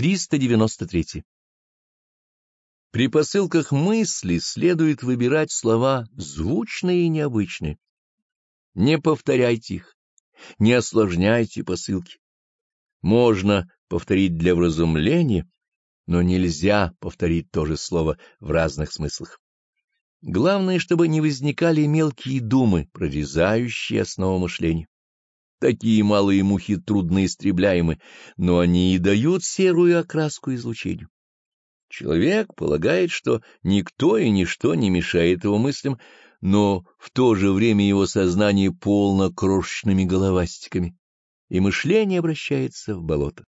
393. При посылках мысли следует выбирать слова звучные и необычные. Не повторяйте их, не осложняйте посылки. Можно повторить для вразумления, но нельзя повторить то же слово в разных смыслах. Главное, чтобы не возникали мелкие думы, прорезающие основу мышления. Такие малые мухи трудно истребляемы, но они и дают серую окраску излучению. Человек полагает, что никто и ничто не мешает его мыслям, но в то же время его сознание полно крошечными головастиками, и мышление обращается в болото.